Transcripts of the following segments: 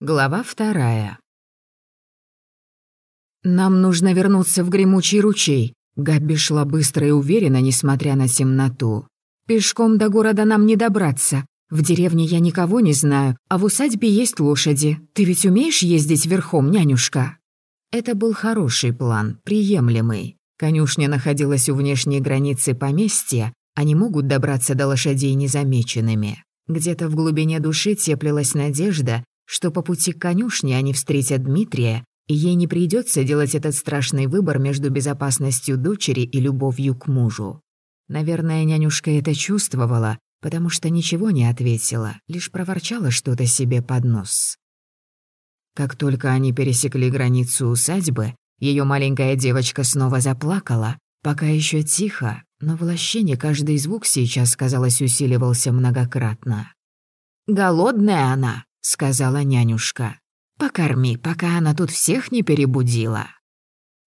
Глава вторая. «Нам нужно вернуться в гремучий ручей». Габби шла быстро и уверенно, несмотря на темноту. «Пешком до города нам не добраться. В деревне я никого не знаю, а в усадьбе есть лошади. Ты ведь умеешь ездить верхом, нянюшка?» Это был хороший план, приемлемый. Конюшня находилась у внешней границы поместья, они могут добраться до лошадей незамеченными. Где-то в глубине души теплилась надежда, что по пути к конюшне они встретят Дмитрия, и ей не придется делать этот страшный выбор между безопасностью дочери и любовью к мужу. Наверное, нянюшка это чувствовала, потому что ничего не ответила, лишь проворчала что-то себе под нос. Как только они пересекли границу усадьбы, ее маленькая девочка снова заплакала, пока еще тихо, но в лощине каждый звук сейчас, казалось, усиливался многократно. «Голодная она», — сказала нянюшка. «Покорми, пока она тут всех не перебудила».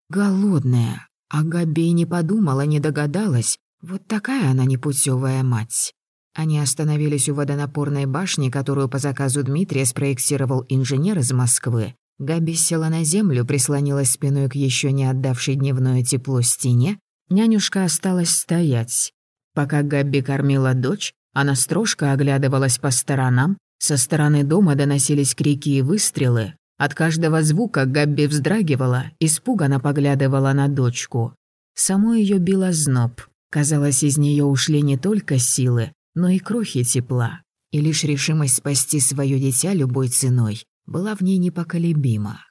Голодная. А Габи не подумала, не догадалась. Вот такая она непутевая мать. Они остановились у водонапорной башни, которую по заказу Дмитрия спроектировал инженер из Москвы. Габи села на землю, прислонилась спиной к еще не отдавшей дневное тепло стене. Нянюшка осталась стоять. Пока Габи кормила дочь, она строжка оглядывалась по сторонам, со стороны дома доносились крики и выстрелы. От каждого звука Габби вздрагивала, испуганно поглядывала на дочку. Само ее било зноб. Казалось, из нее ушли не только силы, но и крохи тепла. И лишь решимость спасти свое дитя любой ценой была в ней непоколебима.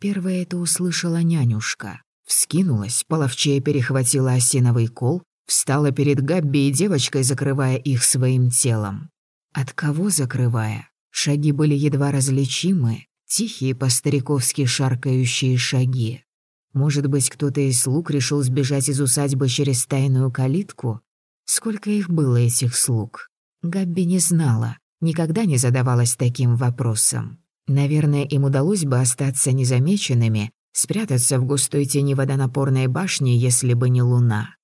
Первая это услышала нянюшка. Вскинулась, половчее перехватила осиновый кол, встала перед Габби и девочкой, закрывая их своим телом. От кого закрывая? Шаги были едва различимы, тихие по-стариковски шаркающие шаги. Может быть, кто-то из слуг решил сбежать из усадьбы через тайную калитку? Сколько их было, этих слуг? Габби не знала, никогда не задавалась таким вопросом. Наверное, им удалось бы остаться незамеченными, спрятаться в густой тени водонапорной башни, если бы не луна.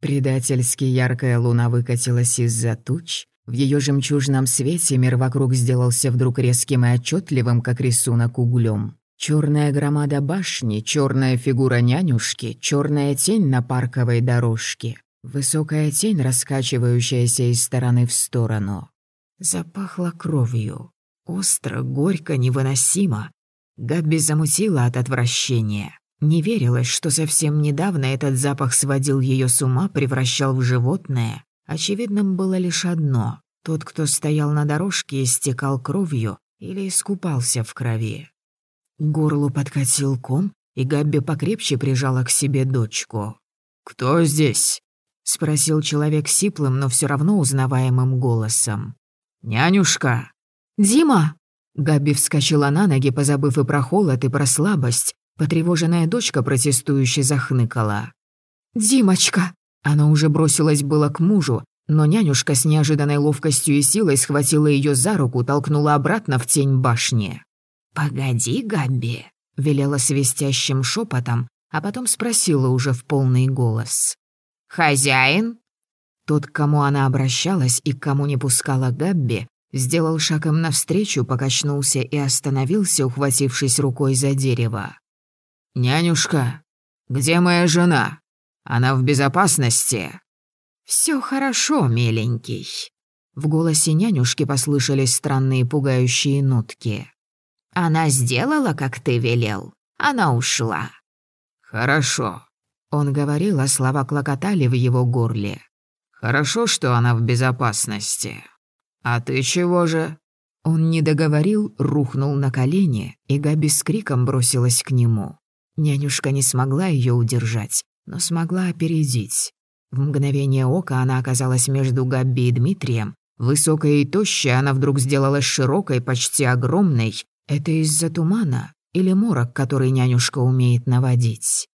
Предательски яркая луна выкатилась из-за туч, в ее жемчужном свете мир вокруг сделался вдруг резким и отчетливым, как рисунок углем. Черная громада башни, черная фигура нянюшки, черная тень на парковой дорожке, высокая тень, раскачивающаяся из стороны в сторону. Запахло кровью. Остро, горько, невыносимо. Габби замутила от отвращения. Не верилось, что совсем недавно этот запах сводил ее с ума, превращал в животное, Очевидным было лишь одно. Тот, кто стоял на дорожке, истекал кровью или искупался в крови. К горлу подкатил ком, и Габби покрепче прижала к себе дочку. «Кто здесь?» — спросил человек сиплым, но все равно узнаваемым голосом. «Нянюшка!» «Дима!» Габби вскочила на ноги, позабыв и про холод, и про слабость. Потревоженная дочка протестующе захныкала. «Димочка!» Она уже бросилась было к мужу, но нянюшка с неожиданной ловкостью и силой схватила ее за руку, толкнула обратно в тень башни. «Погоди, Габби», — велела свистящим шепотом, а потом спросила уже в полный голос. «Хозяин?» Тот, к кому она обращалась и к кому не пускала Габби, сделал шагом навстречу, покачнулся и остановился, ухватившись рукой за дерево. «Нянюшка, где моя жена?» Она в безопасности?» «Всё хорошо, миленький». В голосе нянюшки послышались странные пугающие нотки. «Она сделала, как ты велел. Она ушла». «Хорошо», — он говорил, а слова клокотали в его горле. «Хорошо, что она в безопасности. А ты чего же?» Он не договорил, рухнул на колени, и Габи с криком бросилась к нему. Нянюшка не смогла ее удержать но смогла опередить. В мгновение ока она оказалась между Габби и Дмитрием. Высокая и тощая, она вдруг сделалась широкой, почти огромной. Это из-за тумана или морок, который нянюшка умеет наводить.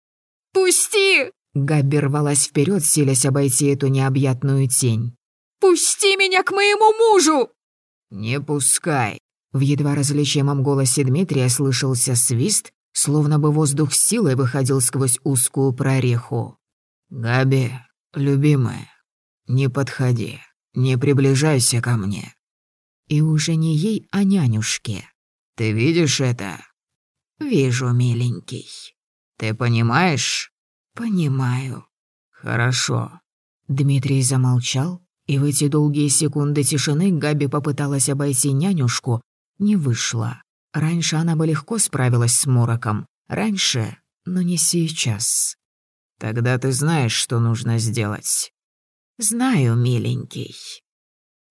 «Пусти!» Габби рвалась вперед, силясь обойти эту необъятную тень. «Пусти меня к моему мужу!» «Не пускай!» В едва различимом голосе Дмитрия слышался свист, словно бы воздух силой выходил сквозь узкую прореху. «Габи, любимая, не подходи, не приближайся ко мне». И уже не ей, а нянюшке. Ты видишь это?» «Вижу, миленький». «Ты понимаешь?» «Понимаю». «Хорошо». Дмитрий замолчал, и в эти долгие секунды тишины Габи попыталась обойти нянюшку, не вышло. Раньше она бы легко справилась с мороком. Раньше, но не сейчас. «Тогда ты знаешь, что нужно сделать». «Знаю, миленький».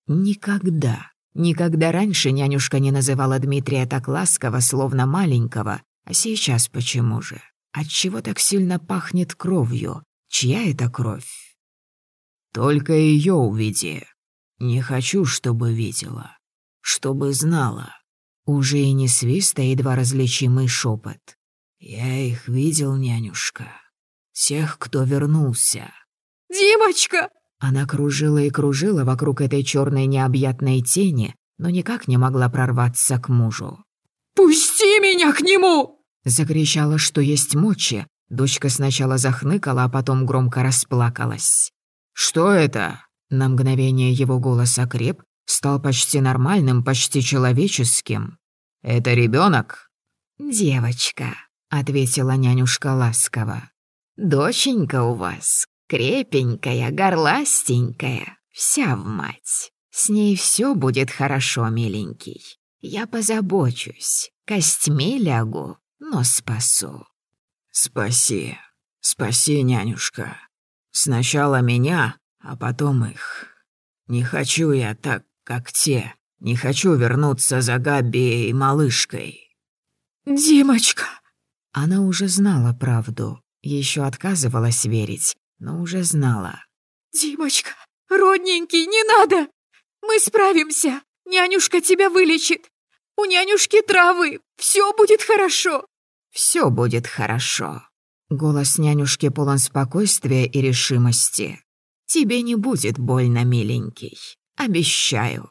Никогда, никогда раньше нянюшка не называла Дмитрия так ласково, словно маленького. А сейчас почему же? Отчего так сильно пахнет кровью? Чья это кровь? Только ее увиди. Не хочу, чтобы видела. Чтобы знала. Уже и не свист, а едва различимый шепот. Я их видел, нянюшка. Тех, кто вернулся. «Димочка!» Она кружила и кружила вокруг этой черной необъятной тени, но никак не могла прорваться к мужу. «Пусти меня к нему!» Закричала, что есть мочи. Дочка сначала захныкала, а потом громко расплакалась. «Что это?» На мгновение его голос окреп, стал почти нормальным, почти человеческим. «Это ребенок? «Девочка», — ответила нянюшка ласково. «Доченька у вас крепенькая, горластенькая, вся в мать. С ней все будет хорошо, миленький. Я позабочусь, костьми лягу, но спасу». «Спаси, спаси, нянюшка. Сначала меня, а потом их. Не хочу я так как те. Не хочу вернуться за Габи и малышкой». «Димочка!» Она уже знала правду, еще отказывалась верить, но уже знала. «Димочка, родненький, не надо! Мы справимся! Нянюшка тебя вылечит! У нянюшки травы! Все будет хорошо!» Все будет хорошо!» Голос нянюшки полон спокойствия и решимости. «Тебе не будет больно, миленький. Обещаю».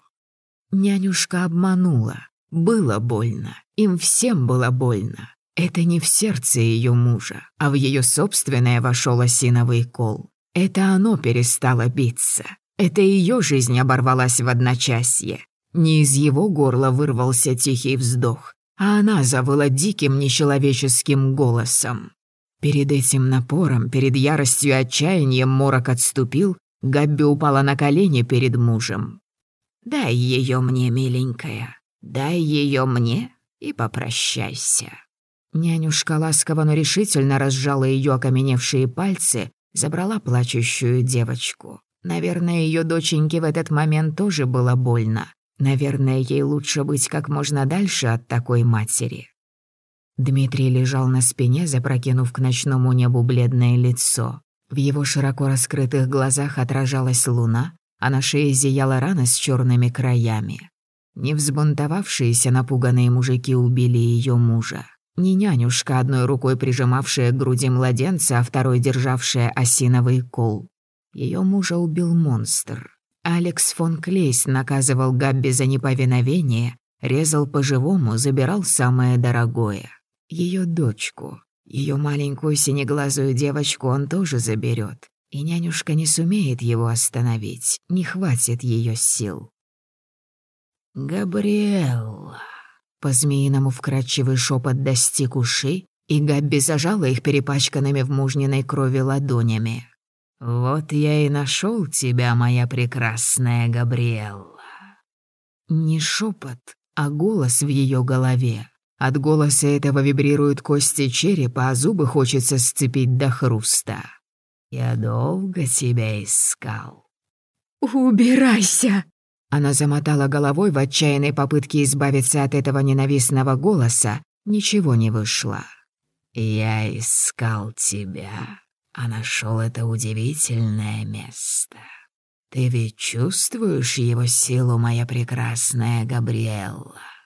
Нянюшка обманула. Было больно. Им всем было больно. Это не в сердце ее мужа, а в ее собственное вошел осиновый кол. Это оно перестало биться. Это ее жизнь оборвалась в одночасье. Не из его горла вырвался тихий вздох, а она завыла диким нечеловеческим голосом. Перед этим напором, перед яростью и отчаянием морок отступил, Габби упала на колени перед мужем. «Дай ее мне, миленькая, дай ее мне и попрощайся». Нянюшка ласково, но решительно разжала ее окаменевшие пальцы, забрала плачущую девочку. Наверное, ее доченьке в этот момент тоже было больно. Наверное, ей лучше быть как можно дальше от такой матери. Дмитрий лежал на спине, запрокинув к ночному небу бледное лицо. В его широко раскрытых глазах отражалась луна, а на шее зияла рана с черными краями. Не взбунтовавшиеся напуганные мужики убили ее мужа. Не нянюшка, одной рукой прижимавшая к груди младенца, а второй державшая осиновый кол. Ее мужа убил монстр. Алекс фон Клейс наказывал Габби за неповиновение, резал по-живому, забирал самое дорогое. Ее дочку. Ее маленькую синеглазую девочку он тоже заберет, и нянюшка не сумеет его остановить, не хватит ее сил. «Габриэлла!» По-змеиному вкрадчивый шепот достиг ушей, и Габби зажала их перепачканными в мужниной крови ладонями. «Вот я и нашел тебя, моя прекрасная Габриэлла». Не шепот, а голос в ее голове. От голоса этого вибрируют кости черепа, а зубы хочется сцепить до хруста. «Я долго тебя искал». «Убирайся!» Она замотала головой в отчаянной попытке избавиться от этого ненавистного голоса. Ничего не вышло. «Я искал тебя, а нашел это удивительное место. Ты ведь чувствуешь его силу, моя прекрасная Габриэлла?»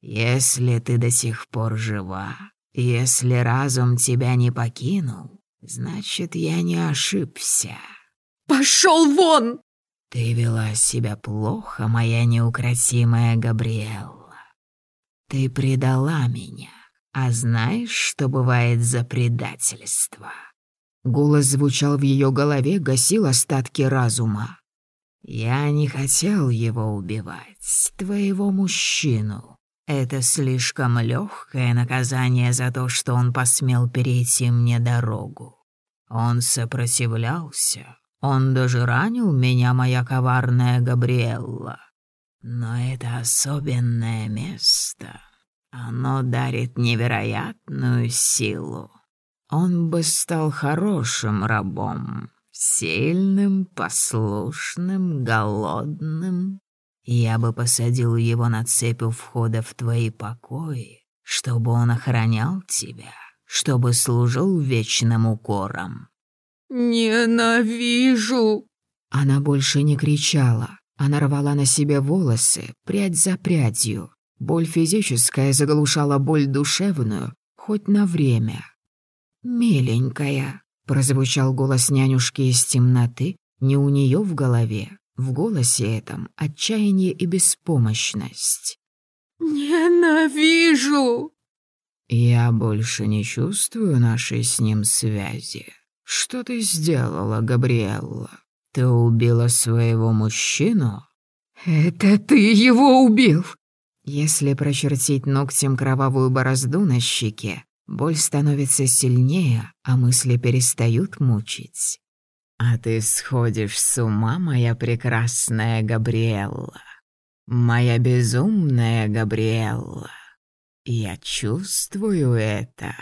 Если ты до сих пор жива, если разум тебя не покинул, значит, я не ошибся. Пошел вон! Ты вела себя плохо, моя неукротимая Габриэлла. Ты предала меня, а знаешь, что бывает за предательство? Голос звучал в ее голове, гасил остатки разума. Я не хотел его убивать, твоего мужчину. Это слишком легкое наказание за то, что он посмел перейти мне дорогу. Он сопротивлялся, он даже ранил меня, моя коварная Габриэлла. Но это особенное место. Оно дарит невероятную силу. Он бы стал хорошим рабом, сильным, послушным, голодным. Я бы посадил его на цепь у входа в твои покои, чтобы он охранял тебя, чтобы служил вечным укором. «Ненавижу!» Она больше не кричала. Она рвала на себе волосы, прядь за прядью. Боль физическая заглушала боль душевную, хоть на время. «Миленькая», — прозвучал голос нянюшки из темноты, не у нее в голове. В голосе этом отчаяние и беспомощность. «Ненавижу!» «Я больше не чувствую нашей с ним связи. Что ты сделала, Габриэлла? Ты убила своего мужчину?» «Это ты его убил!» Если прочертить ногтем кровавую борозду на щеке, боль становится сильнее, а мысли перестают мучить. «А ты сходишь с ума, моя прекрасная Габриэлла, моя безумная Габриэлла. Я чувствую это».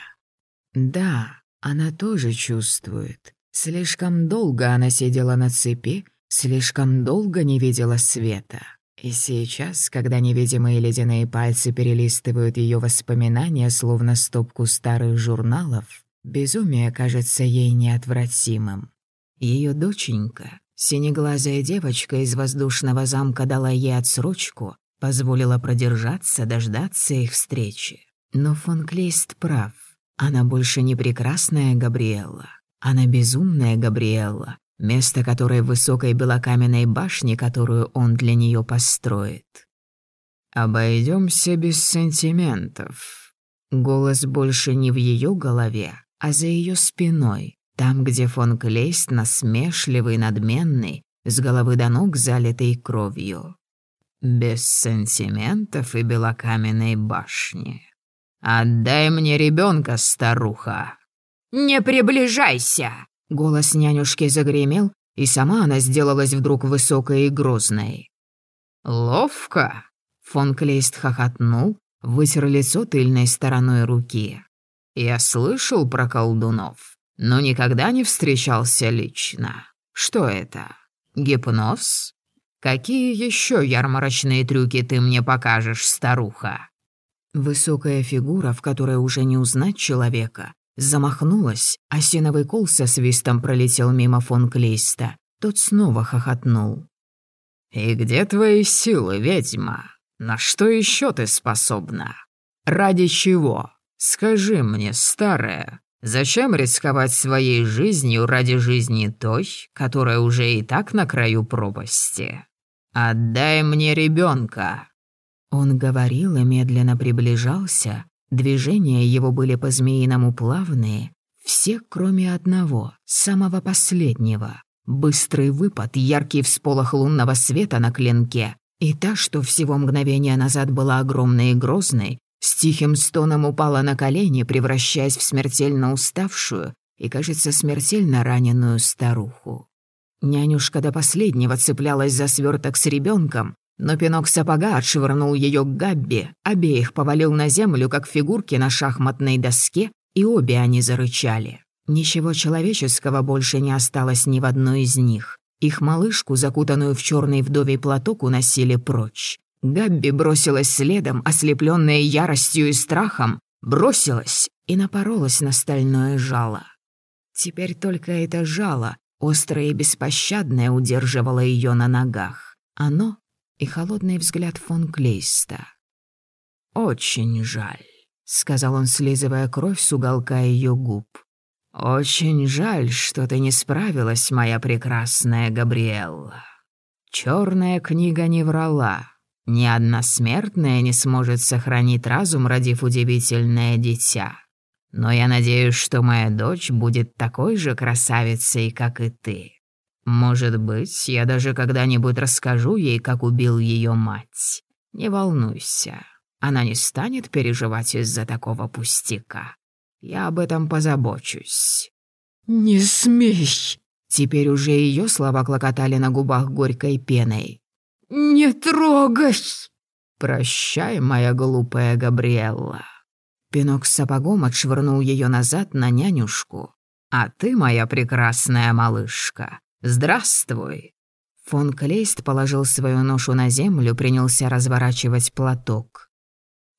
Да, она тоже чувствует. Слишком долго она сидела на цепи, слишком долго не видела света. И сейчас, когда невидимые ледяные пальцы перелистывают ее воспоминания, словно стопку старых журналов, безумие кажется ей неотвратимым. Ее доченька, синеглазая девочка из воздушного замка дала ей отсрочку, позволила продержаться, дождаться их встречи. Но фон Клейст прав. Она больше не прекрасная Габриэлла. Она безумная Габриэлла, место которой в высокой белокаменной башне, которую он для нее построит. Обойдемся без сантиментов. Голос больше не в ее голове, а за ее спиной, там, где фон Клейст насмешливый, надменный, с головы до ног залитый кровью. Без сантиментов и белокаменной башни. Отдай мне ребенка, старуха. «Не приближайся!» Голос нянюшки загремел, и сама она сделалась вдруг высокой и грозной. «Ловко!» Фон Клейст хохотнул, вытер лицо тыльной стороной руки. «Я слышал про колдунов, но никогда не встречался лично. Что это? Гипноз? Какие еще ярмарочные трюки ты мне покажешь, старуха?» Высокая фигура, в которой уже не узнать человека, Замахнулась, а сеновый кол со свистом пролетел мимо фон Клейста. Тот снова хохотнул. «И где твои силы, ведьма? На что еще ты способна? Ради чего? Скажи мне, старая, зачем рисковать своей жизнью ради жизни той, которая уже и так на краю пропасти? Отдай мне ребенка. Он говорил и медленно приближался, Движения его были по-змеиному плавные, все, кроме одного, самого последнего. Быстрый выпад, яркий всполох лунного света на клинке, и та, что всего мгновение назад была огромной и грозной, с тихим стоном упала на колени, превращаясь в смертельно уставшую и, кажется, смертельно раненую старуху. Нянюшка до последнего цеплялась за сверток с ребенком, но пинок сапога отшвырнул ее к Габби, обеих повалил на землю, как фигурки на шахматной доске, и обе они зарычали. Ничего человеческого больше не осталось ни в одной из них. Их малышку, закутанную в черный вдовий платок, уносили прочь. Габби бросилась следом, ослепленная яростью и страхом, бросилась и напоролась на стальное жало. Теперь только это жало, острое и беспощадное, удерживало ее на ногах. Оно и холодный взгляд фон Клейста. «Очень жаль», — сказал он, слизывая кровь с уголка ее губ. «Очень жаль, что ты не справилась, моя прекрасная Габриэлла. Черная книга не врала. Ни одна смертная не сможет сохранить разум, родив удивительное дитя. Но я надеюсь, что моя дочь будет такой же красавицей, как и ты. Может быть, я даже когда-нибудь расскажу ей, как убил ее мать. Не волнуйся, Она не станет переживать из-за такого пустяка. Я об этом позабочусь». «Не смей!» Теперь уже ее слова клокотали на губах горькой пеной. «Не трогай!» «Прощай, моя глупая Габриэлла». Пинок сапогом отшвырнул ее назад на нянюшку. «А ты, моя прекрасная малышка, здравствуй!» Фон Клейст положил свою ношу на землю, принялся разворачивать платок.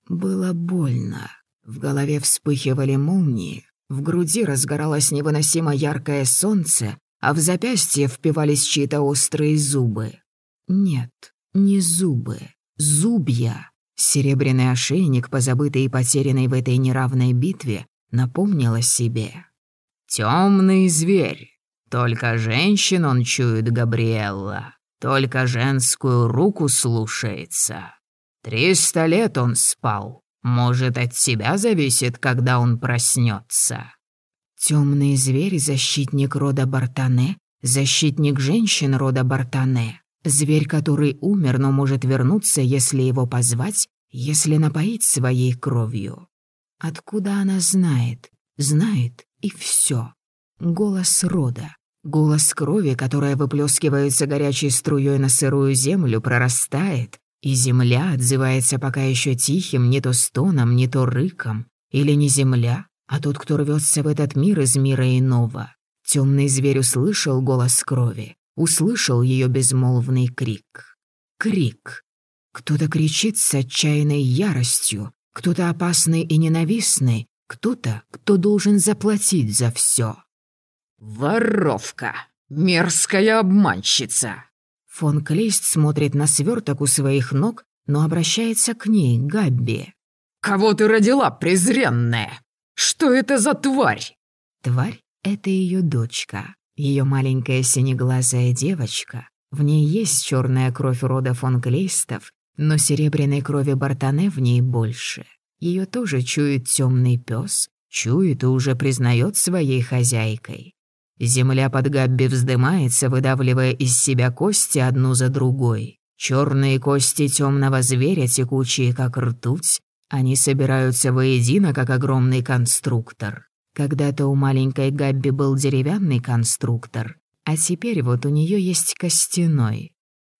Было больно. В голове вспыхивали молнии, в груди разгоралось невыносимо яркое солнце, а в запястье впивались чьи-то острые зубы. Нет, не зубы, зубья. Серебряный ошейник, позабытый и потерянный в этой неравной битве, напомнил о себе. «Тёмный зверь. Только женщин он чует, Габриэлла. Только женскую руку слушается. Триста лет он спал. Может, от тебя зависит, когда он проснется. Темный зверь — защитник рода Бартане, защитник женщин рода Бартане. Зверь, который умер, но может вернуться, если его позвать, если напоить своей кровью. Откуда она знает? Знает, и все. Голос рода. Голос крови, которая выплескивается горячей струей на сырую землю, прорастает, и земля отзывается пока еще тихим не то стоном, не то рыком. Или не земля, а тот, кто рвется в этот мир из мира иного. Темный зверь услышал голос крови, услышал ее безмолвный крик. Крик. Кто-то кричит с отчаянной яростью, кто-то опасный и ненавистный, кто-то, кто должен заплатить за все. «Воровка! Мерзкая обманщица!» Фон Клейст смотрит на сверток у своих ног, но обращается к ней, Габби. «Кого ты родила, презренная? Что это за тварь?» Тварь — это ее дочка, ее маленькая синеглазая девочка. В ней есть черная кровь рода фон Клейстов, но серебряной крови Бартане в ней больше. Ее тоже чует темный пес, чует и уже признает своей хозяйкой. Земля под Габби вздымается, выдавливая из себя кости одну за другой. Черные кости темного зверя, текучие как ртуть, они собираются воедино, как огромный конструктор. Когда-то у маленькой Габби был деревянный конструктор, а теперь вот у нее есть костяной.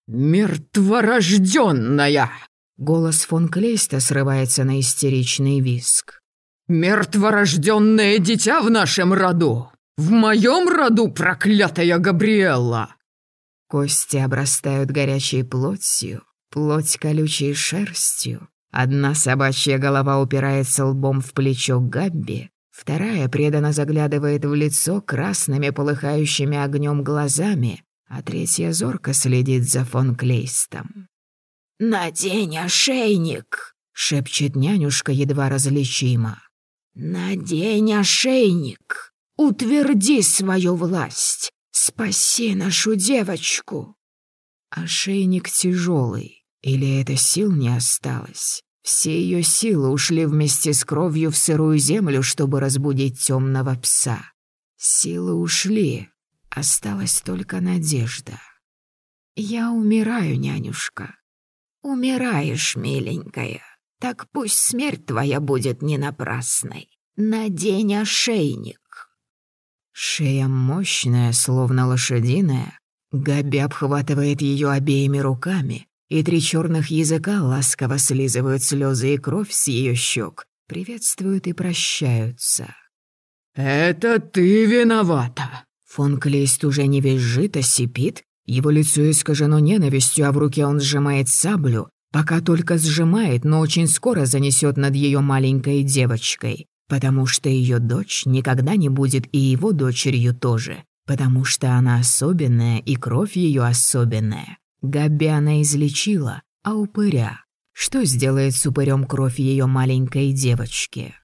«Мертворожденная!» Голос фон Клейста срывается на истеричный виск. «Мертворожденное дитя в нашем роду! В моем роду, проклятая Габриэлла!» Кости обрастают горячей плотью, плоть колючей шерстью. Одна собачья голова упирается лбом в плечо Габби, вторая преданно заглядывает в лицо красными полыхающими огнем глазами, а третья зорко следит за фон Клейстом. «Надень ошейник!» — шепчет нянюшка едва различимо. «Надень ошейник! Утверди свою власть! Спаси нашу девочку!» Ошейник тяжелый, или это сил не осталось? Все ее силы ушли вместе с кровью в сырую землю, чтобы разбудить темного пса. Силы ушли, осталась только надежда. «Я умираю, нянюшка». «Умираешь, миленькая. Так пусть смерть твоя будет не напрасной. Надень ошейник». Шея мощная, словно лошадиная. Габи обхватывает ее обеими руками, и три черных языка ласково слизывают слезы и кровь с ее щек, приветствуют и прощаются. «Это ты виновата!» Фон Клейст уже не визжит, а сипит. Его лицо искажено ненавистью, а в руке он сжимает саблю, пока только сжимает, но очень скоро занесет над ее маленькой девочкой потому что ее дочь никогда не будет и его дочерью тоже, потому что она особенная и кровь ее особенная. Габи она излечила, а упыря? Что сделает с упырем кровь ее маленькой девочки?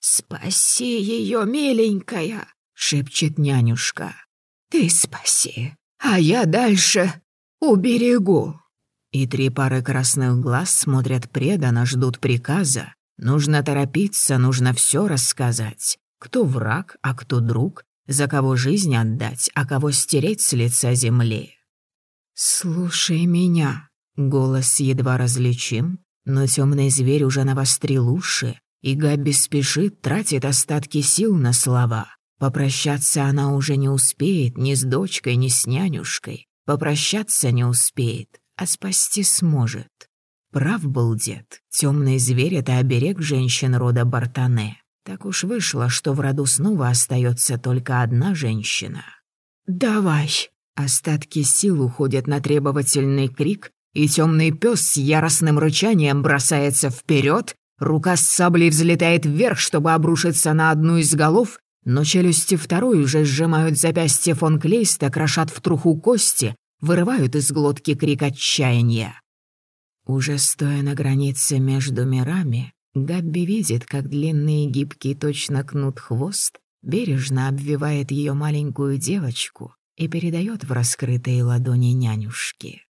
«Спаси ее, миленькая!» — шепчет нянюшка. «Ты спаси, а я дальше уберегу». И три пары красных глаз смотрят преданно, ждут приказа, Нужно торопиться, нужно все рассказать. Кто враг, а кто друг, за кого жизнь отдать, а кого стереть с лица земли. «Слушай меня», — голос едва различим, Но темный зверь уже навострил уши, и Габи спешит, тратит остатки сил на слова. Попрощаться она уже не успеет ни с дочкой, ни с нянюшкой. Попрощаться не успеет, а спасти сможет. Прав был дед. Темный зверь — это оберег женщин рода Бартане. Так уж вышло, что в роду снова остается только одна женщина. «Давай!» Остатки сил уходят на требовательный крик, и темный пес с яростным рычанием бросается вперед, рука с саблей взлетает вверх, чтобы обрушиться на одну из голов, но челюсти второй уже сжимают запястье фон Клейста, крошат в труху кости, вырывают из глотки крик отчаяния. Уже стоя на границе между мирами, Габби видит, как длинный и гибкий точно кнут хвост бережно обвивает ее маленькую девочку и передает в раскрытые ладони нянюшки.